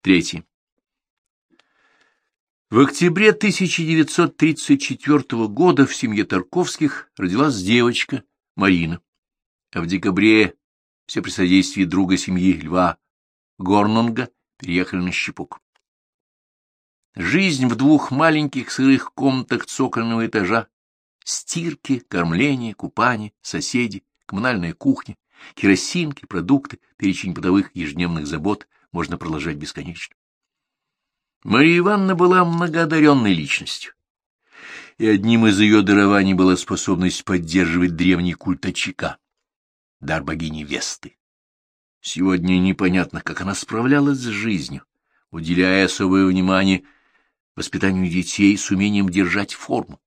Третье. В октябре 1934 года в семье Тарковских родилась девочка Марина, а в декабре все при содействии друга семьи Льва Горнунга переехали на Щепок. Жизнь в двух маленьких сырых комнатах цокольного этажа, стирки, кормление, купание, соседи, коммунальная кухня, керосинки, продукты, перечень бытовых ежедневных забот можно продолжать бесконечно. Мария Ивановна была многоодаренной личностью, и одним из ее дарований была способность поддерживать древний культ очага, дар богини Весты. Сегодня непонятно, как она справлялась с жизнью, уделяя особое внимание воспитанию детей с умением держать форму.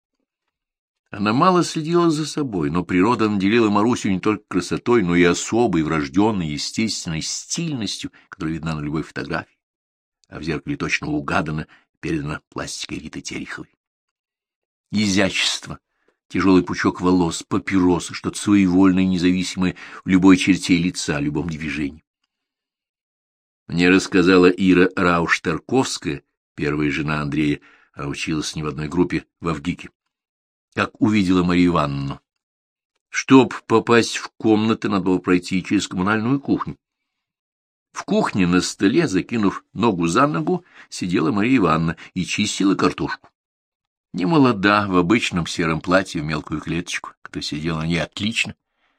Она мало следила за собой, но природа наделила Марусю не только красотой, но и особой, врожденной, естественной стильностью, которая видна на любой фотографии, а в зеркале точно угадана, передана пластикой Риты Тереховой. Изящество, тяжелый пучок волос, папиросы, что-то своевольное и независимое в любой черте лица, в любом движении. Мне рассказала Ира Рауш-Тарковская, первая жена Андрея, а училась с ним в одной группе в Авгике как увидела Марию Ивановну. Чтоб попасть в комнаты, надо было пройти через коммунальную кухню. В кухне на столе, закинув ногу за ногу, сидела Мария Ивановна и чистила картошку. Не молода, в обычном сером платье в мелкую клеточку, которая сидела на ней отлично,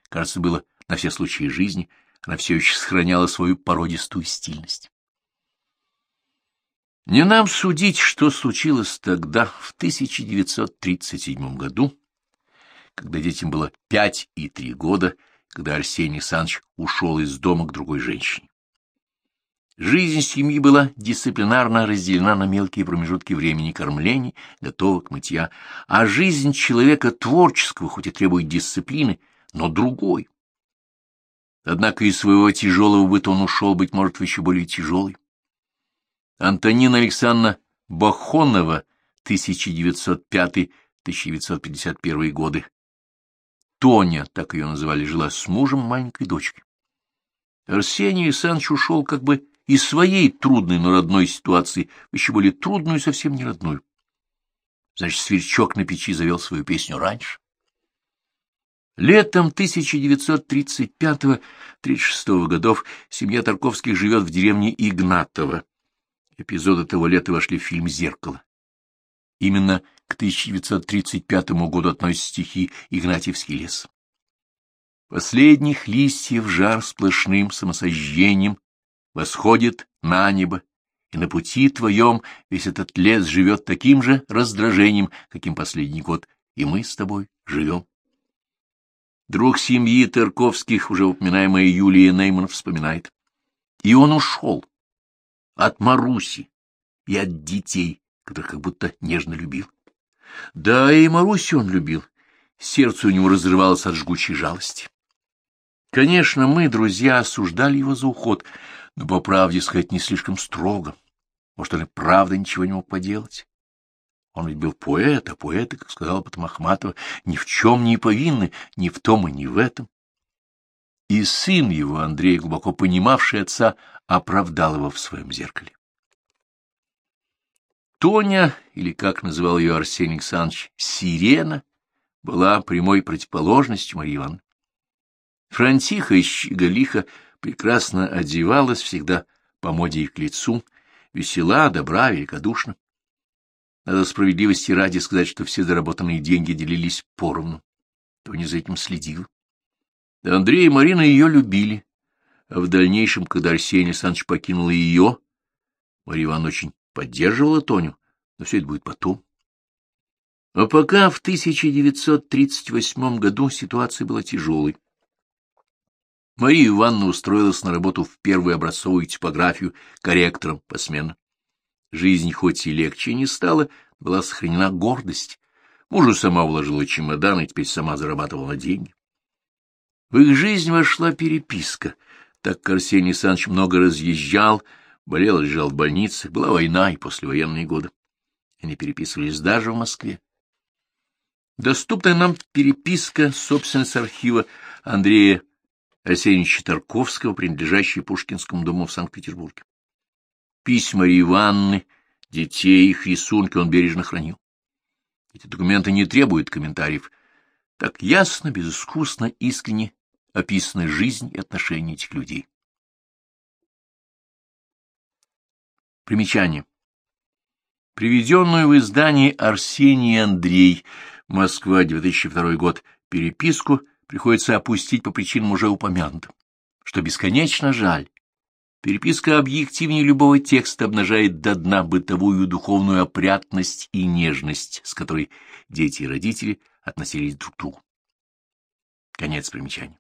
кажется, было на все случаи жизни, она все еще сохраняла свою породистую стильность. Не нам судить, что случилось тогда, в 1937 году, когда детям было пять и три года, когда Арсений Александрович ушел из дома к другой женщине. Жизнь семьи была дисциплинарно разделена на мелкие промежутки времени кормлений, готовок, мытья, а жизнь человека творческого, хоть и требует дисциплины, но другой. Однако из своего тяжелого быта он ушел, быть может, в еще более тяжелый. Антонина Александровна Бахонова, 1905-1951 годы. Тоня, так ее называли, жила с мужем маленькой дочкой. Арсений Александрович ушел как бы из своей трудной, но родной ситуации еще более трудную и совсем не родную. Значит, сверчок на печи завел свою песню раньше. Летом 1935-36 годов семья Тарковских живет в деревне Игнатово. Эпизоды того лета вошли в фильм «Зеркало». Именно к 1935 году относятся стихи «Игнатьевский лес». Последних листьев жар сплошным самосожжением восходит на небо, и на пути твоем весь этот лес живет таким же раздражением, каким последний год, и мы с тобой живем. Друг семьи Тарковских, уже упоминаемая Юлия Нейман, вспоминает. И он ушел, от Маруси и от детей, которых как будто нежно любил. Да, и Марусю он любил. Сердце у него разрывалось от жгучей жалости. Конечно, мы, друзья, осуждали его за уход, но, по правде сказать, не слишком строго. Может, он и правда ничего не мог поделать. Он ведь был поэт, а поэты, как сказала потом Ахматова, ни в чем не повинны, ни в том и ни в этом. И сын его, Андрей, глубоко понимавший отца, оправдал его в своем зеркале. Тоня, или, как называл ее Арсений Александрович, Сирена, была прямой противоположностью Марьи Ивановны. Франтиха и Щеголиха прекрасно одевалась, всегда по моде и к лицу, весела, добра, великодушна. Надо справедливости ради сказать, что все заработанные деньги делились поровну. Тоня за этим следил. Андрей и Марина ее любили, а в дальнейшем, когда Арсений Александрович покинул ее, Мария Ивановна очень поддерживала Тоню, но все это будет потом. А пока в 1938 году ситуация была тяжелой. Мария Ивановна устроилась на работу в первую образцовую типографию корректором посменно. Жизнь хоть и легче не стала, была сохранена гордость. Мужу сама вложила чемодан и теперь сама зарабатывала деньги. В их жизнь вошла переписка — так как Арсений Александрович много разъезжал, болел, лежал в больнице, была война и послевоенные годы. Они переписывались даже в Москве. Доступна нам переписка, собственно, с архива Андрея Арсеньевича Тарковского, принадлежащая Пушкинскому дому в Санкт-Петербурге. Письма Иванны, детей, их рисунки он бережно хранил. Эти документы не требуют комментариев. Так ясно, безыскусно, искренне описана жизнь и отношения этих людей. Примечание. Приведенную в издании Арсений Андрей, Москва, 2002 год, переписку приходится опустить по причинам уже упомянутым, что бесконечно жаль. Переписка объективнее любого текста обнажает до дна бытовую духовную опрятность и нежность, с которой дети и родители относились друг к другу. Конец примечания.